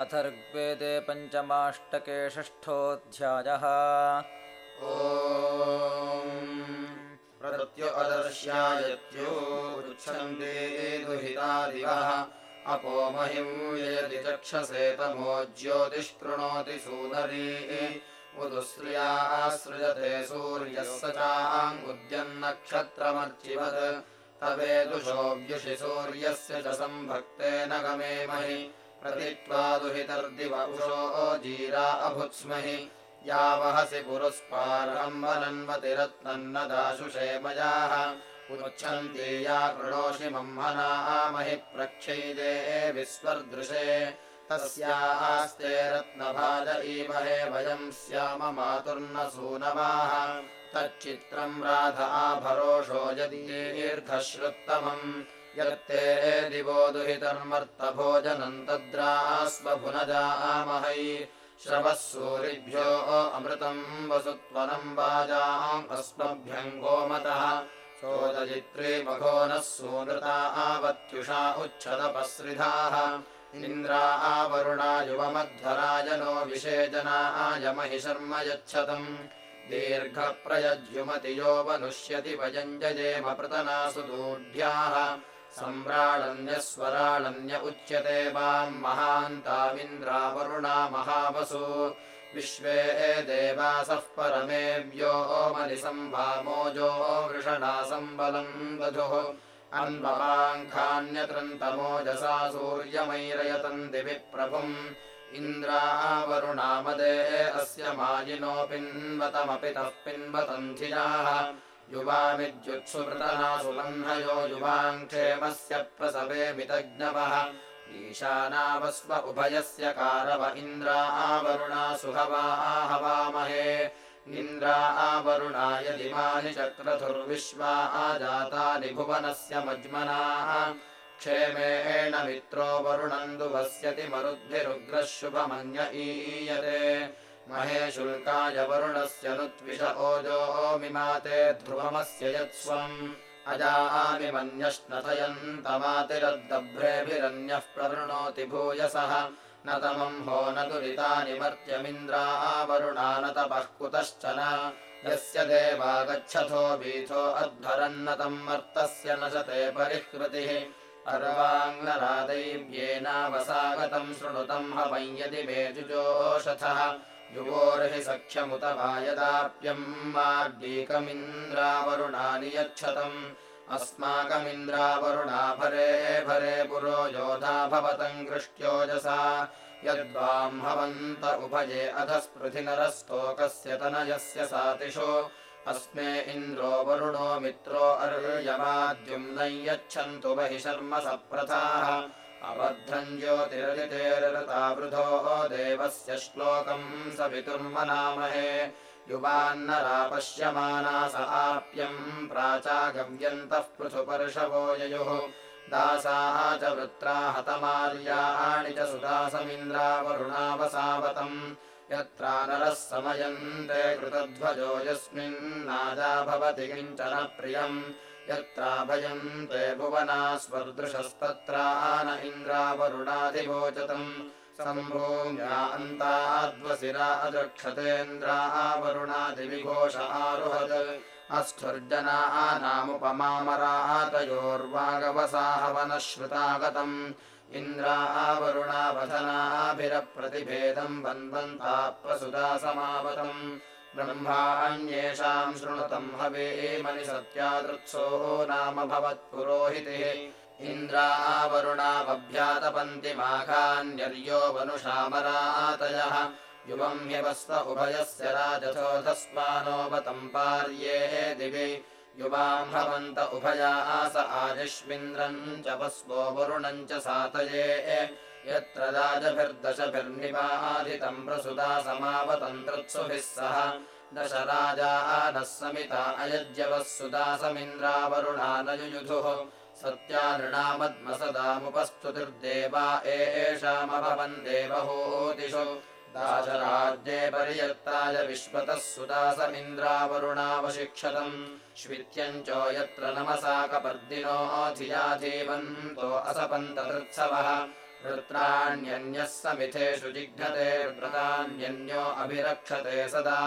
अथर्ग्वेदे पञ्चमाष्टके षष्ठोऽध्यायः प्रदत्य अदर्श्यायत्यो पृच्छन्ते दुहितादिवः। अपो महिम् यदि चक्षसे ज्योतिष्कृणोति सूनरी। उदुश्रियासृजते सूर्यः स चाङ्गुद्यन्नक्षत्रमर्चिवत् तवेदुषोऽव्युषि सूर्यस्य च सम्भक्तेन गमेमहि प्रतित्वा दुहितर्दिव उषो जीरा अभुत्स्महि। या वहसि पुरस्पारम् वनन्वतिरत्नन्न दाशुषे मयाः। उच्छन्ति या कृणोषि मह्मनामहि प्रक्षैदे विस्वर्दृशे। तस्यास्ते रत्नभाज ईमहे वयम् स्याम मातुर्न सूनवाः तच्चित्रम् राध आभरोषो यदीर्घश्रुत्तमम् यत्ते दिवो दुहितर्मर्तभोजनम् तद्रास्वभुनजामहै श्रवः सूरिभ्यो अमृतम् वसुत्वनम् वाजाम् अस्मभ्यम् गोमतः। सोदयित्री मघो नः सूनृता आवत्युषा उच्छदपसृधाः। इन्द्रा आवरुणा युवमध्वराय नो महि शर्म यच्छतम्। दीर्घप्रयज्युमति यो वनुष्यति वयञ्जयेम पृतनासु दूढ्याः सम्राळन्यस्वराळन्य उच्यते वाम् महान्तामिन्द्रावरुणा महावसु विश्वे देवासः परमेव्यो मलिसम्भामोजो वृषणा सम्बलम् दधुः अन्वपाङ्खान्यत्रन्तमोजसा सूर्यमैरयतम् दिवि प्रभुम्। इन्द्रावरुणामदे अस्य मायिनो पिन्वतमपि तः पिन्वतम् धियाः युवामिद्युत्सुवृतनासु बह्नयो युवाङ्क्षेमस्य प्रसवे मितज्ञवः ईशानावस्व उभयस्य कारव इन्द्रा आवरुणा सुहवा आहवामहे। इन्द्रा आवरुणाय दिमानि चक्रधुर्विश्वा आजातानि भुवनस्य मज्मनाः। क्षेमेण मित्रो वरुणम् दुवस्यति मरुद्भिरुग्रः शुभमन्य ईयते महे शुल्काय वरुणस्य नुत्विष ओजो मिमाते ध्रुवमस्य यत्स्वम्। अजामि मन्यश्नथयन्तमातिरद्दभ्रेभिरन्यः प्रवृणोति भूयसः न तमम् हो न दुरितानि मर्त्यमिन्द्रावरुणा न। तपः कुतश्चन यस्य देवा गच्छथो वीथो अध्वरन्न तम् मर्तस्य न शते परिहृतिः। अर्वाङ्गरादैव्येनावसागतम् शृणुतम् हवम् यदि मे जुजोषथः युवोर्हि सख्यमुत वा यदाप्यम् यच्छतम्। अस्माकमिन्द्रावरुणा भरे भरे पुरो योधा भवतम् कृष्ट्योजसा यद्वाम् हवन्त उभये अधस्पृथि नरस्तोकस्य तनयस्य सातिषो। अस्मे इन्द्रो वरुणो मित्रो यच्छन्तु बहि शर्म सप्रथाः अबद्धम् ज्योतिरदितेरतावृधो देवस्य श्लोकम् सवितुर्मनामहे आप्यम् प्राचागव्यन्तः पृथुपर्षवो ययुः। दासाः च वृत्रा हतमार्याणि च सुदासमिन्द्रावरुणावसावतम्। यत्रा नरः समयन्ते कृतध्वजो यस्मिन्नाजा भवति किञ्चन प्रियम् यत्राभयन्ते भुवना स्वर्दृशस्तत्रा न इन्द्रावरुणाधिवोचतम् सम्भूम्या अन्ताद्वसिरा अदक्षतेन्द्रावरुणादिविघोष आरुहत्। श्रुतागतम् इन्द्रावरुणावधनाभिरप्रतिभेदम् वन्वन्ता प्रसुता समावतम् ब्रह्माण्येषाम् शृणुतम् हवेमनि सत्यादृत्सोः नाम भवत्पुरोहितिः इन्द्रावरुणावभ्यातपन्ति माघान्यर्यो वनुषामरातयः। युवम् ह्यवस्व उभयस्य राजथोधस्मानोपतम् पार्ये दिवि। युवाम् भवन्त उभयास आदिष्विन्द्रम् च वस्वो वरुणम् च सातये। यत्र राजभिर्दशभिर्निवादितम् प्रसुता समावतन्त्रुत्सुभिः सह दश राजा नः समिता अयज्यवः सुदासमिन्द्रावरुणा न युयुधुः सत्यानृणामद्मसदामुपस्तुतिर्देवा एषामभवन् देवहूतिषु दाशराज्ये पर्यत्ताय विश्वतः सुदासमिन्द्रावरुणावशिक्षतम् श्वित्यम् च यत्र नमसा कपर्दिनो धिया जीवन्तो असपन्तदृत्सवः वृत्राण्यन्यः समिथेषु जिघ्नते व्रतान्यन्यो अभिरक्षते सदा।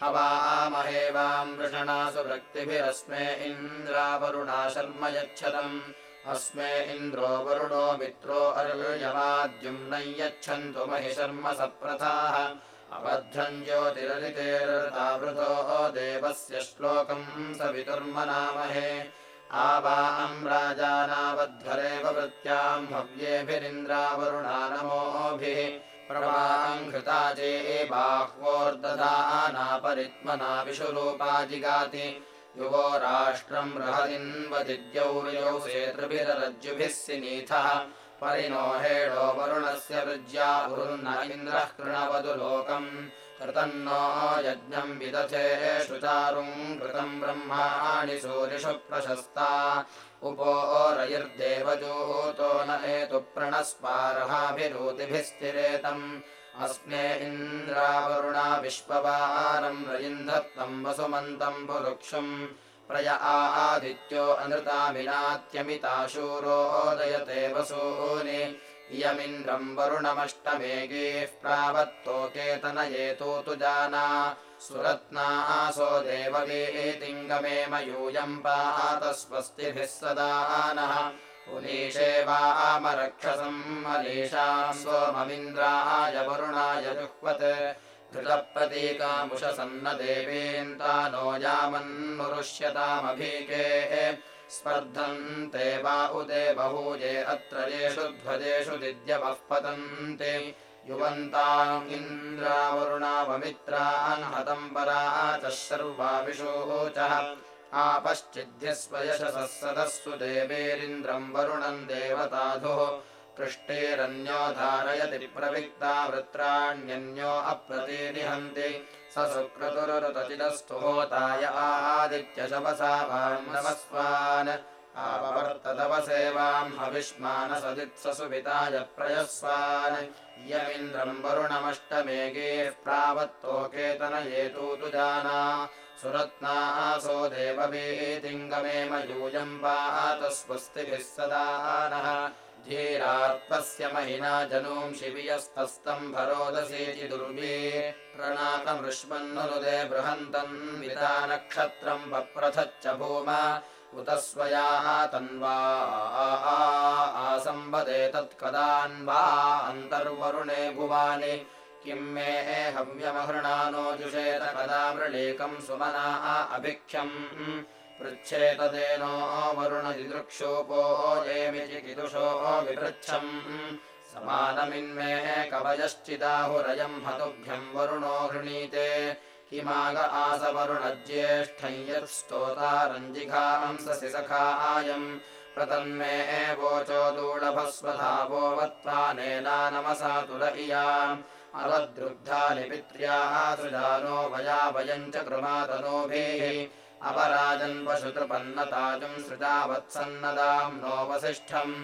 हवामहे वाम् वृषणासु वृक्तिभिरस्मे इन्द्रावरुणा शर्म यच्छतम्। अस्मे इन्द्रो वरुणो मित्रो अर्यवाद्युम्नै यच्छन्तु महि शर्म सप्रथाः। अबद्धम् ज्योतिरलितेरतावृतो देवस्य श्लोकम् सवितुर्मनामहे आवाम् राजानावध्वरेव वृत्त्याम् हव्येभिरिन्द्रावरुणा नमोभिः प्रवाम् घृता चे बाह्वोर्दधानापरित्मना विशुरूपा जिगाति। युवो राष्ट्रम् रहदिन्वदिद्यौ सेतृभिरज्जुभिः सिनीथः। परिणो हेडो वरुणस्य वृज्या उरुन्न इन्द्रः कृणवदु लोकम् कृतन्नो यज्ञम् विदथे शुचारुम् कृतम् ब्रह्माणि सूरिषु प्रशस्ता। उपो रयिर्देवजूतो न एतु स्थिरेतम् अस्मे इन्द्रावरुणा विश्ववारम् रयिन्धत्तम् वसुमन्तम् पुरुक्षुम्। प्रय आदित्यो अनृतामिनात्यमिताशूरोदयते वसूनि इयमिन्द्रम् वरुणमष्टमेगीः प्रावत्तोकेतनयेतु तु जाना। सुरत्नासो देववीतिङ्गमे मयूयम् पात स्वस्तिभिः सदा नः। पुनीशे वामरक्षसम् मनीषाम् सोममिन्द्राय वरुणाय जुह्वत्। धृतप्रतीकामुषसन्न देवीन्तानो यामन्नुरुष्यतामभीके स्पर्धन्ते वा उदे बहूजे अत्र येषु ध्वजेषु दिद्यवः पतन्ते। युवन्ताम् इन्द्रावरुणावमित्रान् हतम् परा च सर्वाविशोचः आपश्चिद्ध्यस्वयशसः सदस्सु देवेरिन्द्रम् वरुणम् देवताधुः पृष्टेरन्यो धारयति प्रविक्ता वृत्राण्यन्यो अप्रतीनिहन्ति। स सुक्रतुरुतचिदस्तु होताय आदित्यशवसा आववर्ततवसेवाम् हविष्मानसदित्ससु विताय प्रयस्वान्। यमिन्द्रम् वरुणमष्टमेघेः प्रावत्तोकेतनयेतु तु जाना सुरत्नासो देववीतिङ्गमे मयूयम् पात स्वस्तिभिः सदा नः धीरात्पस्य महिना जनूं शिवियस्तस्तम् भरोदसीति दुर्वी प्रणाकमृष्मन्नुदे बृहन्तम् विता नक्षत्रम् वप्रथच्च भूम उत स्वयाः तन्वा आसम्बदे तत्कदान्वा अन्तर्वरुणे भुवानि किम् मे हव्यमहृणानो जुषेत कदा मृळीकम् सुमनाः अभिख्यम् पृच्छेतदेनो वरुणदिदृक्षोपो येमि चिकिदुषो विपृच्छम्। समानमिन्मे कवयश्चिदाहुरयम् हतुभ्यम् वरुणो गृणीते। किमाग आसवरुणज्येष्ठम् यत्स्तोतारञ्जिघांससि सखायम् प्रतन्मे वोचो दूढभस्वधावो वत्त्वानेनानमसा तुल इयाम् अवद्रुग्धानि पित्र्याः सुजानो वया वयम् च कृमातनोभिः अपराजन्वशुतृपन्नताजुम् सृजावत्सन्नदाम् नो वसिष्ठम्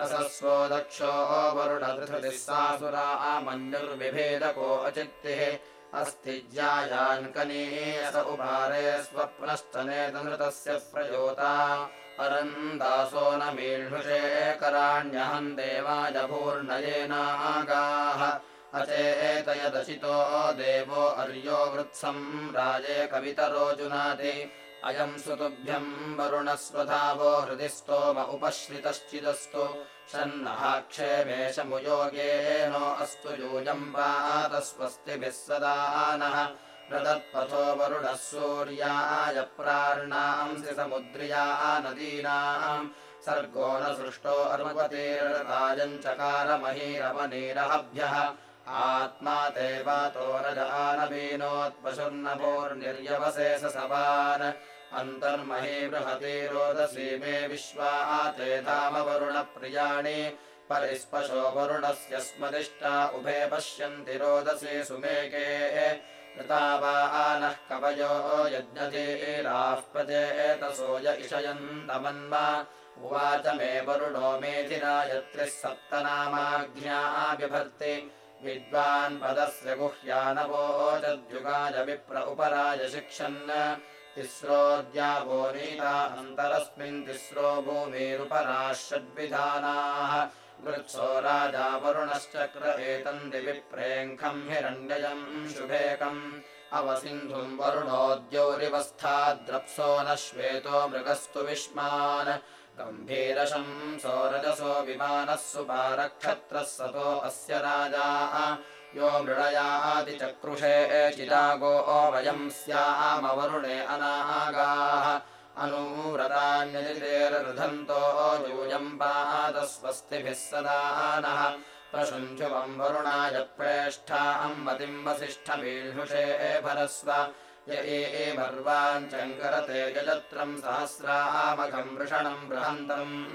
रसस्वो दक्षो वरुणधृतिः सासुरा मन्युर्विभेदको अचित्तिः। अस्ति ज्यायान्कनीयस उपारे स्वप्नश्च नेतनृतस्य प्रयोता। परन्दासो न मीढुषे कराण्यहम् देवाय भूर्णयेनागाः अचेतयदशितो देवो अर्यो वृत्सम् राजे कवितरो जुनाति अयम् सुतुभ्यम् वरुणस्वधावो हृदि स्तोम उपश्रितश्चिदस्तु। शन्नः क्षेमेशमुयोगेनो अस्तु यूयम् पात स्वस्तिभिः सदा नः। प्रदत्पथो वरुणः सूर्याय प्रार्णांसि समुद्र्या नदीनाम्। सर्गो न सृष्टो अर्वतीर्तायम् चकारमहीरवनीरहभ्यः आत्मा ते वातो रजानवीनोत्पशुर्नभोर्निर्यवशेष सवान् अन्तर्महे बृहति रोदसी मे विश्वा ते धाम वरुणप्रियाणि। परिस्पशो वरुणस्य स्मदिष्टा उभे पश्यन्ति रोदसी सुमेके। ऋतावानः कवयो यज्ञधीराः प्रजेतसोज इषयन्तमन्मा। उवाच मे वरुणो मेधिना यत्रिः सप्तनामाज्ञाभिभर्ति विद्वान् पदस्य गुह्यानवोजद्युगाय विप्र उपराय शिक्षन् तिस्रोऽद्यावो नीता अन्तरस्मिन् तिस्रो भूमिरुपराः षड्विधानाः वृत्सो राजा वरुणश्चक्र एतम् दिविप्रेङ्खम् हिरण्ययम् शुभेकम्। अवसिन्धुम् वरुणोद्यौरिवस्थाद्रप्सो न श्वेतो मृगस्तु विष्मान् गम्भीरशम् सोरजसो विमानः सुपारक्षत्रः सतो अस्य राजा। यो मृळयादिचक्रुषे चिदागो वयम् स्यामवरुणे अनागाः। अनूरतान्यजितेर्हन्तो यूयम् पादस्वस्तिभिः सदा नः। प्रशुञ्चुवम् वरुणाय प्रेष्ठाम् मतिम् वसिष्ठमीषुषे भरस्व य एवर्वाञ्चङ्करते यजत्रम् सहस्रामघम् वृषणम् बृहन्तम्।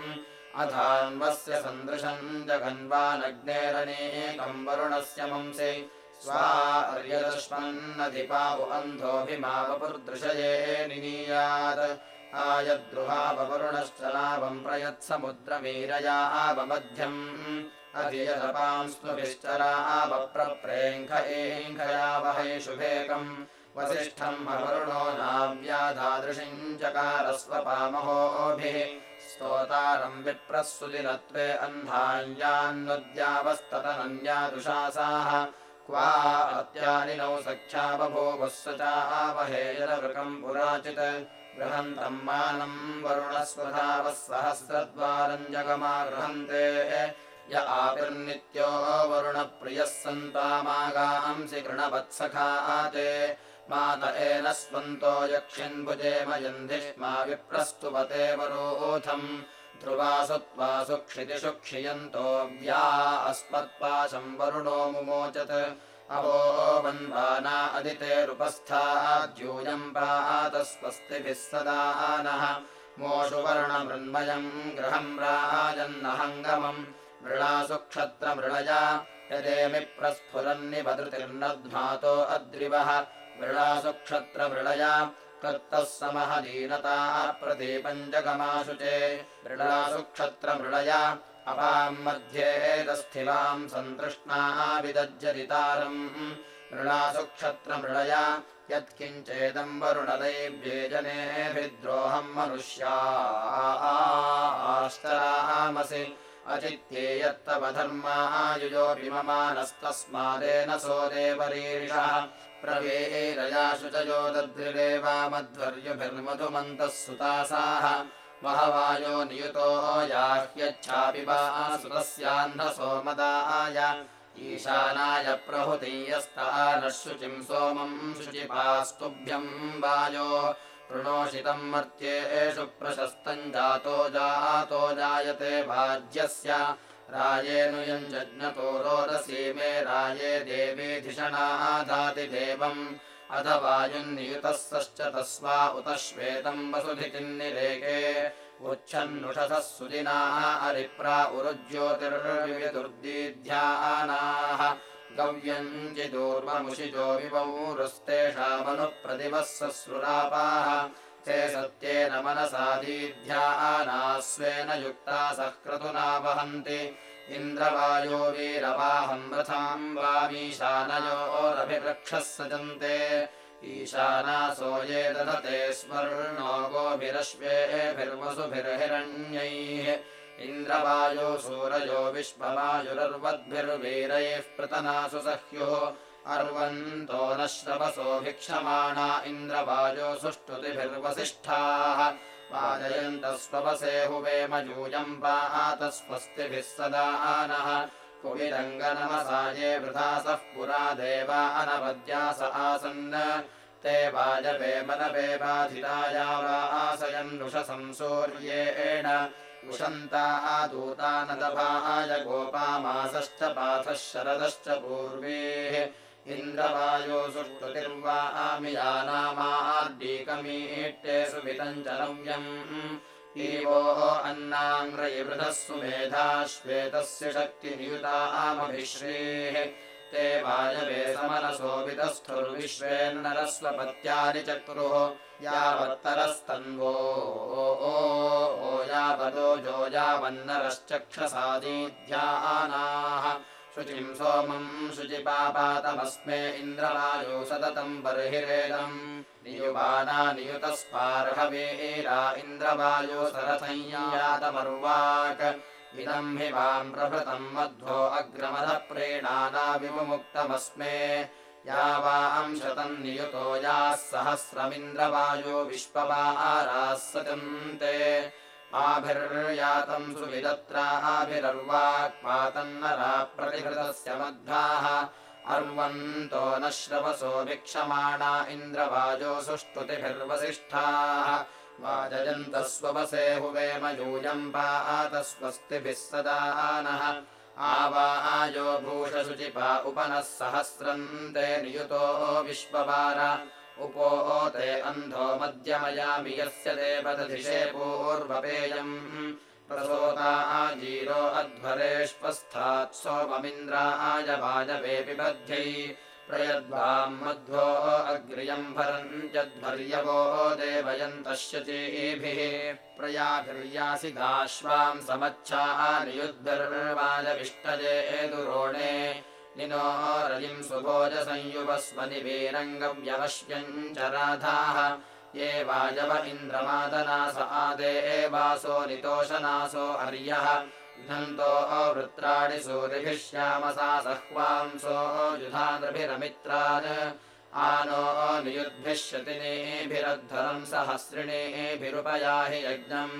अधान्वस्य सन्दृशम् जघन्वानग्नेरनेकम् वरुणस्य मंसे। स्वार्यदश्मन्नधिपावु अन्धोऽभिमावपुर्दृशये निनीयात्। आयद्रुहावरुणश्च लाभम् प्रयत्समुद्रवीरया आवमध्यम् अधियदपांस्तुभिश्चरावप्रप्रेङ्ख एङ्खयावहै शुभेकम् वसिष्ठम् अवरुणो नाव्याधादृशिम् चकारस्वपामहोभिः। स्तोतारम् विप्रःसुदिनत्वे अह्नाञ्जान्नुद्यावस्ततनन्यादुशासाः क्वा अत्यानिनौ सख्या बभूवः स चावहेयरवृकम् पुराचित्। गृहन्तम् मानम् वरुणस्वधावः सहस्रद्वारम् जगमा गृहन्ते य आपिर्नित्यो वरुणप्रियः सन्तामागांसि गृणवत्सखाते मात एन स्वन्तो यक्ष्यन्भुजे मयन्धिष्मा विप्रस्तुपते वरोथम्। ध्रुवासु त्वासु क्षितिषु क्षियन्तो व्या अस्मत्पाशम् वरुणो मुमोचत्। अवो वन्वाना अदितेरुपस्थाद्यूयम् पातस्वस्तिभिः सदा नः। मोषु वर्णमृन्मयम् गृहम् राजन्नहङ्गमम्। यदेमि प्रस्फुरन्निवदृतिर्नध्मातो अद्रिवः मृळासु क्षत्रमृळया कर्तः समहदीनता प्रदीपञ्जगमाशुचे मृळासु क्षत्रमृळया अपाम् मध्ये तस्थिवाम् सन्तृष्णा विदज्जरितारम्। मृळासु क्षत्रमृळया यत्किञ्चेदम् वरुणदैव्ये जनेभिद्रोहम् मनुष्याश्चरामसि। अचित्ये यत्तव धर्मायुजोऽपि ममानस्तस्मादेन सो देवरीरिषः प्रवीरयाशु च यो दद्रिरेवामध्वर्युभिर्मधुमन्तः सुतासाः महवायो नियुतो याह्यच्छापि वा सुतस्याह्न सोमदाय ईशानाय प्रहुतीयस्ता नः शुचिम् सोमम् शुचिपास्तुभ्यम् वायो। प्रणोषितम् मर्त्येषु प्रशस्तम् जातो जातो जायते भाज्यस्य रायेऽनुयम् जज्ञतो रोदसी मे राये देवीधिषणाधाति देवम्। अथ वायुन्नियुतः सश्च तस्वा उत श्वेतम् वसुधितिन्निरेके। उच्छन्नुषसः सुदिनाः अरिप्रा उरुज्योतिर्विदुर्दीध्यानाः गव्यञ्जिदूर्वमुषिजो विपौरुस्तेषामनुप्रतिमः सश्रुरापाः ते सत्येन मनसादीध्यानास्वेन युक्ता सक्रतुना वहन्ति। इन्द्रवायो वीरवाहम् रथाम् वामीशानयोरभिरक्षः सजन्ते ईशानासो ये दधते स्वर्णो गोभिरश्वेभिर्वसुभिर्हिरण्यैः इन्द्रवायो सूरयो विश्ववायुरर्वद्भिर्वीरैः पृतनासु सह्युः अर्वन्तो न श्रवसो भिक्षमाणा इन्द्रवायो सुष्ठुतिभिर्वसिष्ठाः। वाजयन्तस्वपसे हुवेम यूयम् पातस्वस्तिभिः सदा नः कुविरङ्गनमसाये वृथासः पुरा देवा अनवद्यास आसन् ते वाजपेमनपे बाधिताया वा आसयन्नुषसं सूर्येण उषन्ता दूतानदभाय गोपामासश्च पाथः शरदश्च पूर्वेः इन्द्रवायो सुष्टुतिर्वामियानामार्डीकमीट्टे सुवितम् च नव्यम् एवो अन्नाङ्ग्रयवृधः सुमेधा श्वेतस्य शक्तिनियुतामभिश्रेः ते वायवे समनसोऽपितस्थुर्विश्वेन्नरस्वपत्यानि चक्रुः यावत्तरस्तन्वो ओ यावदो जो यावन्नरश्चक्षसादीध्यानाः शुचिम् सोमम् शुचिपापातमस्मे इन्द्रवायो सततम् बर्हिरेदम् नियुवाना नियुतस्पार्हवीरा इन्द्रवायो सरथञ्यातमर्वाक् इदम् हि वाम् प्रभृतम् मध्वो अग्रमदः प्रेणाना विमुक्तमस्मे या वाम् शतम् नियुतो याः सहस्रमिन्द्रवायो विश्ववाराः सचन्ते आभिर्यातम् सुविदत्राभिरर्वाक्पातन्नरा प्रतिहृतस्य मध्वाः अर्वन्तो न श्रवसो भिक्षमाणा इन्द्रवाजो सुष्टुतिभिर्वसिष्ठाः वाजयन्तः स्ववसे हुवेम यूयम् पातस्वस्तिभिः सदा नः आवायो भूषशुचिपा उपनः सहस्रन्ते नियुतो विश्ववार उपो ते अन्धो मध्यमयामि यस्य देवदधिषे पूर्वपेयम् प्रसोता आजीरो अध्वरेष्वस्थात् सोममिन्द्राय वाजवेऽपि बध्यै प्रयद्वाम् मध्वो अग्र्यम् भरन्त्यध्वर्यवो देवयन्तश्यचीभिः प्रयाभिर्यासिदाश्वाम् समच्छानियुद्भिर्वाजविष्टजे दुरोणे निनो रजिम् सुभोजसंयुवस्वनि वीरङ्गव्यवश्यम् च राधाः। ये वायव इन्द्रमादनास आदे वासो नितोषनासो हर्यः। घ्नन्तो वृत्राणि सूरिभिः श्यामसा सह्वांसो युधानृभिरमित्रान् आनो नियुद्भिः शतिनेभिरद्धरम् सहस्रिणेभिरुपयाहि यज्ञम्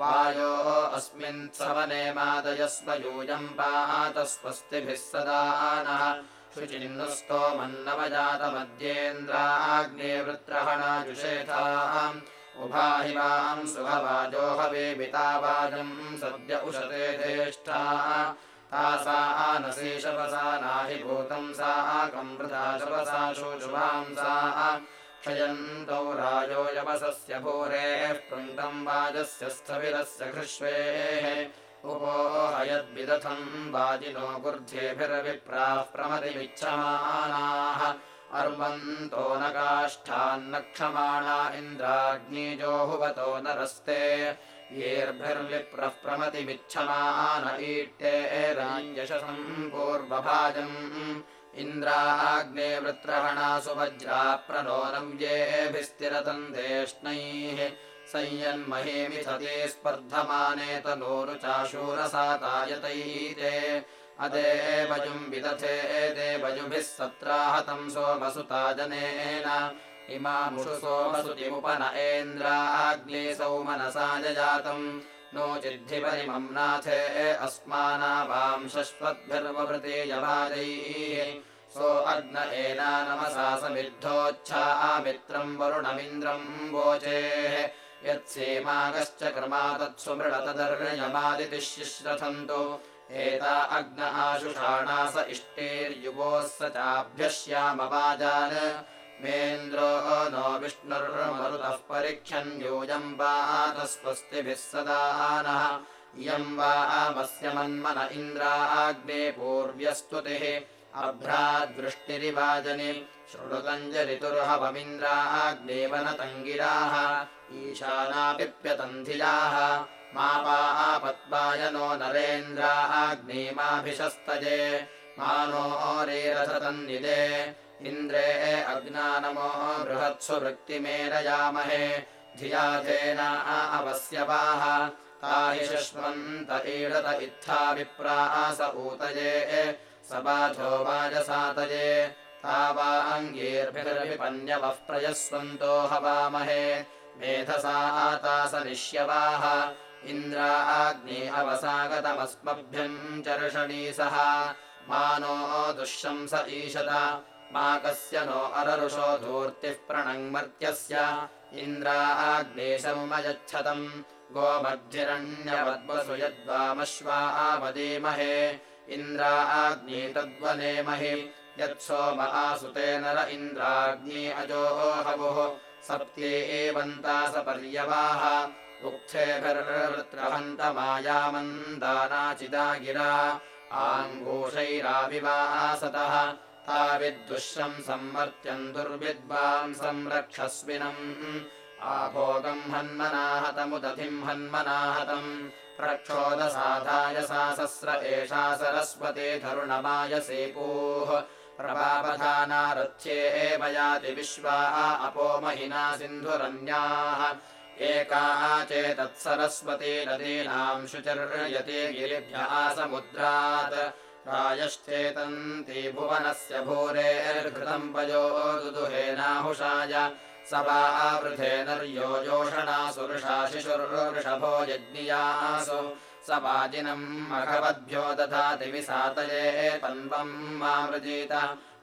वायो अस्मिन् सवने मादयस्व यूयम् पातस्वस्तिभिः सदा नः शुचिन्नुस्तोमन्नवजातमध्येन्द्राग्ने वृत्रहणाजुषेथाम् उभाहि वाम् सुभवाजो हवेमितावाजम् सद्य उशते ज्येष्ठा तासा आनसेशवसा नाहि भूतम् सा कमृता शवसा शोशुभाम् सा क्षयन्तौ राजो यवसस्य भूरेः पृङ्क्तम् वाजस्य स्थविरस्य घृष्वेः उपोहयद्विदथम् वाजिनो गुर्ध्येभिर्विप्राः प्रमतिमिच्छमानाः अर्वन्तो न काष्ठान्न क्षमाणा इन्द्राग्निजोहुवतो नरस्ते। येर्भिर्विप्रः प्रमतिमिच्छमान ईट्टे राञ्जशसम् पूर्वभाजम् इन्द्राग्ने वृत्रहणासु वज्रा प्रणोनव्येभिस्तिरतम् देष्णैः। संयन्महेमिथते स्पर्धमाने तनूरुचाशूरसातायतैते अदेवजुम् विदथे देवजुभिः सत्राहतम् सोमसुता जनेन। इमामुषु सोमसुतिमुपन एन्द्राग्ने सौमनसा जजातम् नो चिद्धिपरिमम् नाथे अस्मानावाम् शश्वद्भिर्वभृते यवाजैः। सो अग्न एना नमसा समिद्धोच्छा मित्रम् वरुणमिन्द्रम् वोचेः। यत्सेमागश्च क्रमा तत्सु मृडतदर्यमादितिः शिश्रथन्तु। एता अग्न आशुषाणा स इष्टेर्युवोः स चाभ्यश्यामवाजान् मेन्द्रो नो विष्णुर्मरुतः परिख्यन् यूयम् पातस्वस्तिभिः सदा नः। इयम् वा आमस्य मन्मन इन्द्राग्ने पूर्व्यस्तुतिः। अभ्राद्वृष्टिरिवाजनि शृणुतञ्जरितुर्हवमिन्द्राग्नेवनतङ्गिराः ईशानापिप्यतन्धियाः मा पापत्वाय नो नरेन्द्राग्नेमाभिशस्तजे मानो रेरसतन्निदे इन्द्रे अग्नानमो बृहत्सु वृत्तिमेरयामहे धियाधेना अवस्यवाः ताहि शश्वन्त ईडत इत्था विप्रास ऊतये स बाधो वाजसातये तावाङ्गीर्भिर्विपन्यवः प्रयस्वन्तो हवामहे मेधसा आतासनिष्यवाः इन्द्राग्ने अवसागतमस्मभ्यम् चर्षणीसः। मानो दुःशंस ईशत मा कस्य नो अररुषो धूर्तिः प्रणङ्मर्त्यस्य इन्द्राग्नेशमुमयच्छतम् गोमद्भिरण्यवद्वसु यद्वामश्वा आवदीमहे इन्द्राग्ने तद्वनेमहि यत्सोम आसुते नर इन्द्राग्ने अजोहवुः सप्त्ये एवन्तासपर्यवाः उक्थेभिर्वृत्रहन्तमायामन्दानाचिदा गिरा आङ्गूषैराविवासतः ताविद्दुःशम् संवर्त्यम् दुर्विद्वाम् संरक्षस्विनम्। आभोगम् हन्मनाहतमुदधिम् हन्मनाहतम्। प्रक्षोदसाधाय सा सस्र एषा सरस्वती धरुणमायसेपूः प्रभावधानारथ्ये एव याति विश्वा अपो महिना सिन्धुरन्याः। एका चेतत्सरस्वती नदीनाम् शुचिर्यति गिरिभ्यः समुद्रात् प्रायश्चेतन्ति भुवनस्य भूरेर्घृतम् पयो दुदुहेनाहुषाय स आवृधे नर्यो जोषणासुरुषा शिशुर्वृषभो यज्ञियासु। स वाजिनम् मघवद्भ्यो दधाति विसातये तन्वम् मामृजीत।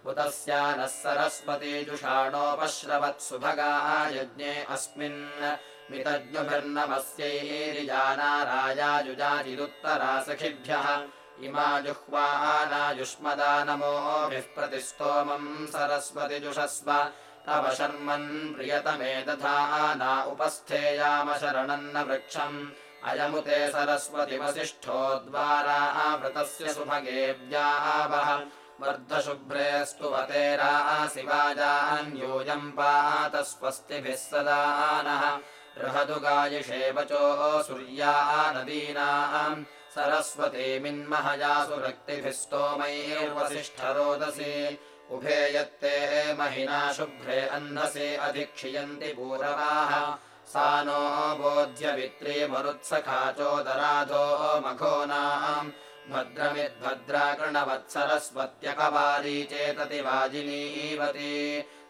उतस्या नः सरस्वती जुषाणोपश्रवत्सुभगा यज्ञे अस्मिन्। मितज्ञभिर्नमस्यैरिजानारायाजुजाजिदुत्तरा सखिभ्यः इमा जुह्वानायुष्मदा नमोभिः प्रतिस्तोमम् सरस्वति जुषस्व। तव शर्मन् प्रियतमे दधा ना उपस्थेयाम शरणन्न वृक्षम्। अयमुते सरस्वति वसिष्ठोद्वारावृतस्य सुभगेव्यावः वर्धशुभ्रे स्तुवतेरासि वाजान्यूयम् पात स्वस्तिभिः सदा नः। बृहदुगायिषे वचो सूर्या नदीनाम् सरस्वतीमिन्महयासु रक्तिभिः स्तोमैर्वसिष्ठरोदसी उभे यत्ते महिना शुभ्रे अन्नसे अधिक्षियन्ति पूरवाः। सा नो बोध्यवित्रीमरुत्सखा चोदराधो मघोनाम् भद्रमिद्भद्राकृणवत्सरस्वत्यकवारी चेतति वाजिनीवती।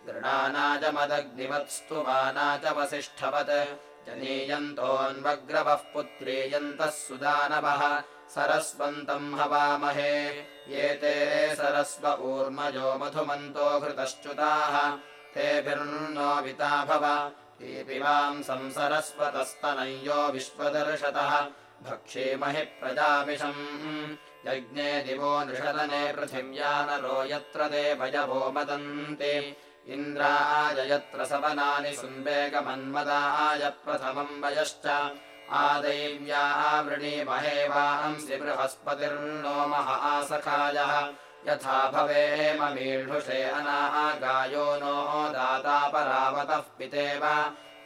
दृढानाजमदग्निवत्स्तुवाना च वसिष्ठवत् जनीयन्तोऽन्वग्रवः पुत्रीयन्तः सुदानवः। सरस्वन्तम् हवामहे। ये ते सरस्व ऊर्मजो मधुमन्तो घृतश्च्युताः। तेभिर्नो विता भव। दीपिवांसम् सरस्वतस्तनय्यो विश्वदर्शतः। भक्षेमहि प्रजामिषम्। यज्ञे दिवो नृषदने पृथिव्या नरो यत्र देवयवो मदन्ति इन्द्राय यत्र सवनानि सुन्वेगमन्मदाय प्रथमम् वयश्च आदैव्यावृणीमहे वांसि बृहस्पतिर्नो मह आसखायः यथा भवेममीढुषे अनागायो नो दातापरावतः पितेव।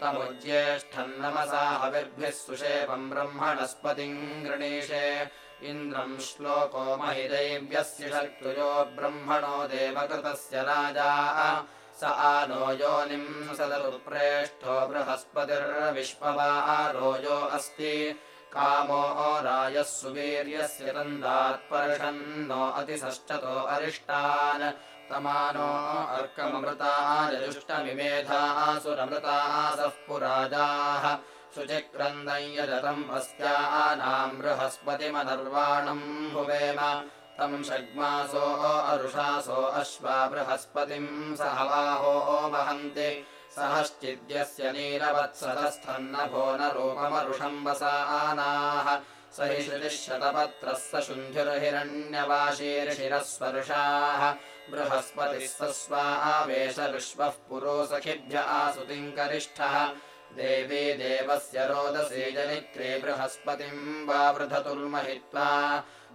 तमुज्येष्ठम् नमसा हविर्भिः सुषेपम् ब्रह्मणस्पतिम् गृणीषे। इन्द्रम् श्लोको महिदैव्यस्य शर्तुयो ब्रह्मणो देवकृतस्य राजा स आनो योनिम् सदरुप्रेष्ठो बृहस्पतिर्विश्ववारोयो अस्ति। कामो रायः सुवीर्यस्य तन्दात्पर्षन्नो अतिसश्चतो अरिष्टान्। तमानो अर्कममृताजुष्टमिमेधासुरमृतासः पुराजाः। शुचिक्रन्दम् यजतम् अस्यानाम् बृहस्पतिमनर्वाणम् भुवेम षड्मासो अरुषासो अश्वा बृहस्पतिम् स हवाहो वहन्ति। सहश्चिद्यस्य नीरवत्सरस्थन्नभो न रूपमरुषम् वसानाः स हि श्रुतिशतपत्रः स शुन्धुर्हिरण्यवाशीर्षिरस्वर्षाः। बृहस्पतिः स स्वावेश विश्वः पुरो सखिभ्य आसुतिम् करिष्ठः देवी देवस्य रोदसी जनित्रे बृहस्पतिम् वा वृधतुर्महित्वा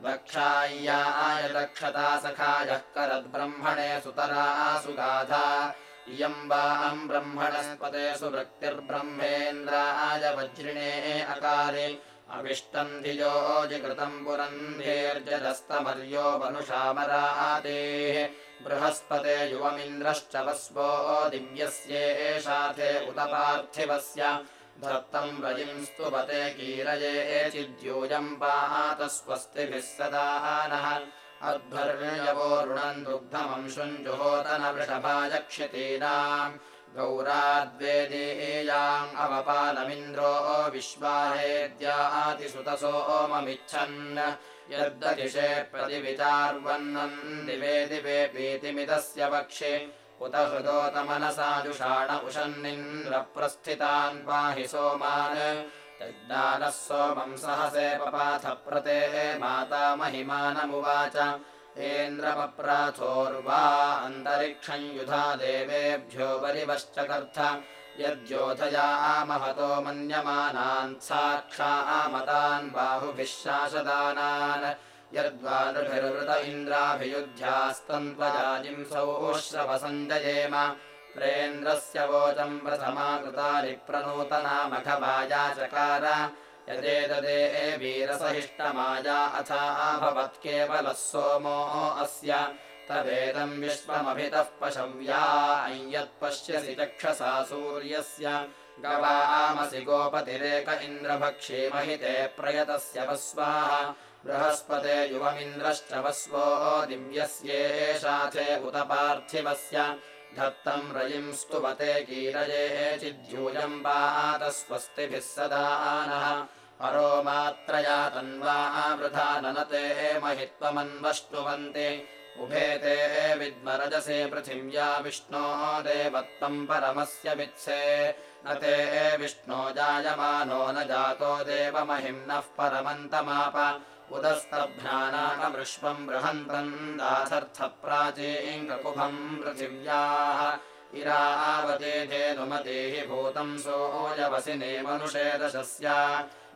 वक्षाय्याय दक्षता सखायः करद्ब्रह्मणे सुतरा सुगाधा इयम् वाम् ब्रह्मणस्पते सुवृत्तिर्ब्रह्मेन्द्राय वज्रिणे अकारे अविष्टम् धियो जिकृतम् पुरन्धेर्जदस्तमर्यो वनुषामरातेः बृहस्पते युवमिन्द्रश्च वस्वो दिव्यस्येषाथे उत पार्थिवस्य। धत्तम् रजिम् स्तुवते कीरये चिद्यूयम् पात स्वस्तिभिः सदा नः। अध्वर्यवोरुणम् दुग्धमंशुञ्जुहोतन वृषभाजक्षितीनाम् गौराद्वेदीयाम् अवपालमिन्द्रो विश्वाहेद्यातिसुतसो ओममिच्छन् यद्ददिशे प्रतिविचार्वन्नम् दिवे दिवे पीतिमिदस्य वक्षे। उत हृदोतमनसा जुषाण उशन्निन्द्रप्रस्थितान् पाहि सोमान्। यज्ञानः सोमम् सहसे पपाथ प्रते। माता महिमानमुवाच एन्द्रमप्राथोर्वा अन्तरिक्षम् युधा देवेभ्यो परिवश्चकर्थ यद्योधया महतो मन्यमानान् साक्षामतान् बाहुभिः शासदानान्। यद्वा नृभिर्वृत इन्द्राभियुध्यास्तन्त्वजाजिंसौ श्रवसञ्जयेम। प्रेन्द्रस्य वोचम् प्रथमा कृतानि प्रनूतना मघवाया चकार यदेददे वीरसहिष्टमाया अथा भवत् केवलः सोमो अस्य तदेदम् विश्वमभितः पशव्या यत्पश्यसि चक्षसा सूर्यस्य गवामसि गोपतिरेक इन्द्रभक्षे महिते प्रयतस्य वस्वाः बृहस्पते युवमिन्द्रश्च वस्वो दिव्यस्येषाथे उत पार्थिवस्य धत्तम् रयिम् स्तुवते कीरये चिद्यूयम् पातस्वस्तिभिः सदा नः परो मात्रया तन्वा वृथा ननते महित्वमन्वष्टुवन्ति। उभे ते विद्मरजसे पृथिव्या विष्णो देवत्वम् परमस्य वित्से न ते विष्णो जायमानो न जातो देवमहिम्नः परमन्तमाप उदस्तभ्रानाकमृष्वम् बृहन्तम् दाथर्थप्राचीङ्कुभम् पृथिव्याः। इरावते धेनुमतेः भूतम् सोऽयवसिने मनुषे दशस्य।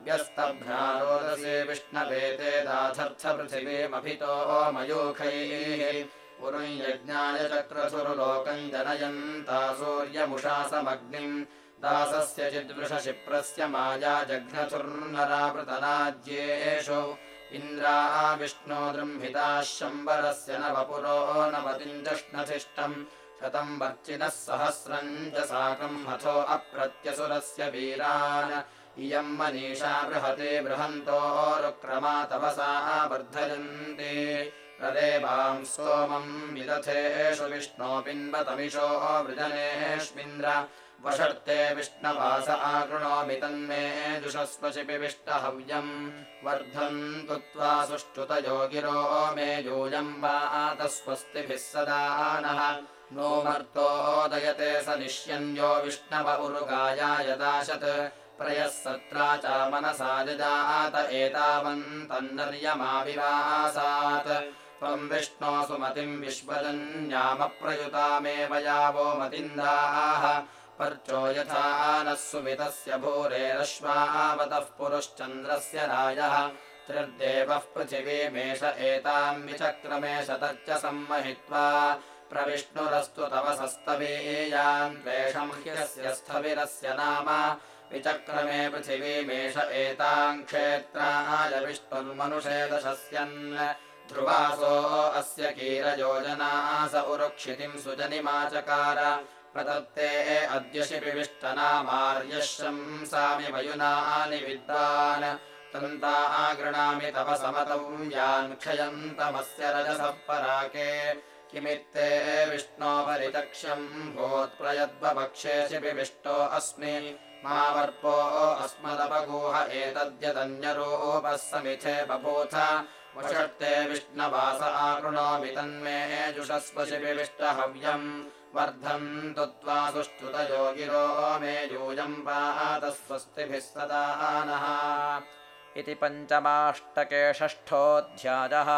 व्यस्तभ्रारोदसे विष्णवेते दाथर्थपृथिवीमभितो मयूखैः। पुरुञ्यज्ञाय चक्रसुरुलोकम् जनयन्ता सूर्यमुषासमग्निम् दासस्य चिद्वृषशिप्रस्य माया जघ्नथुर्नरावृतनाज्येषु इन्द्रा विष्णो दृम्भिताः शम्बरस्य नवपुरो नवतिम् जष्णधिष्ठम् शतम् वर्चिनः सहस्रम् च साकम् हथो अप्रत्यसुरस्य वीरान्। इयम् मनीषा बृहते बृहन्तो रुक्रमा तपसा वर्धयन्ति प्रदेवाम् सोमम् विदथेषु विष्णो पिन्वतमिषो वृजनेष्मिन्द्र वषर्ते विष्णवास आकृणोमि तन्मे जुषस्वशिपिविष्टहव्यम्। वर्धन्तु त्वा सुष्ठुतयो गिरो मे यूयम् वातस्वस्तिभिः सदा नः। नो मर्तोदयते स निष्यन्यो विष्णव उरुगाया यदाशत्। प्रयः सत्रा च मनसा जजात एतावन्तन्नर्यमाविवासात् त्वम् विष्णो सुमतिम् विश्वजन्यामप्रयुतामेव यावो मतिन्दाः पर्चो यथा नः सुमितस्य भूरेरश्वावतः पुरुश्चन्द्रस्य रायः त्रिर्देवः पृथिवीमेष एताम् विचक्रमेष तच्च सम्महित्वा प्रविष्णुरस्तु तव सस्तवीयान् द्वेषम् ह्यस्य स्थविरस्य नाम। विचक्रमे पृथिवीमेष एताम् क्षेत्राय विष्णुर्मनुषे दशस्यन्। ध्रुवासो अस्य कीरयोजनास उरुक्षितिम् सुजनिमाचकार प्रदत्ते अद्य शंसामि वयुनानि विद्वान्। तन्ता गृणामि तव समतौ यान् क्षयन्तमस्य रजसः पराके। किमित्ते विष्णो परिचक्ष्यम् भूत्प्रयद्वभक्षे अस्मि। मा वर्पो अस्मदपगूह एतद्यदन्यरूपः समिथे बभूथ। वषट्ते विष्णवास आकृणोमि तन्मे जुषस्व शिपिविष्टहव्यम् वर्धन्तु त्वा सुष्ठुतयो गिरो मे यूयम् पातस्वस्तिभिः सदा नः। इति पञ्चमाष्टके षष्ठोऽध्यायः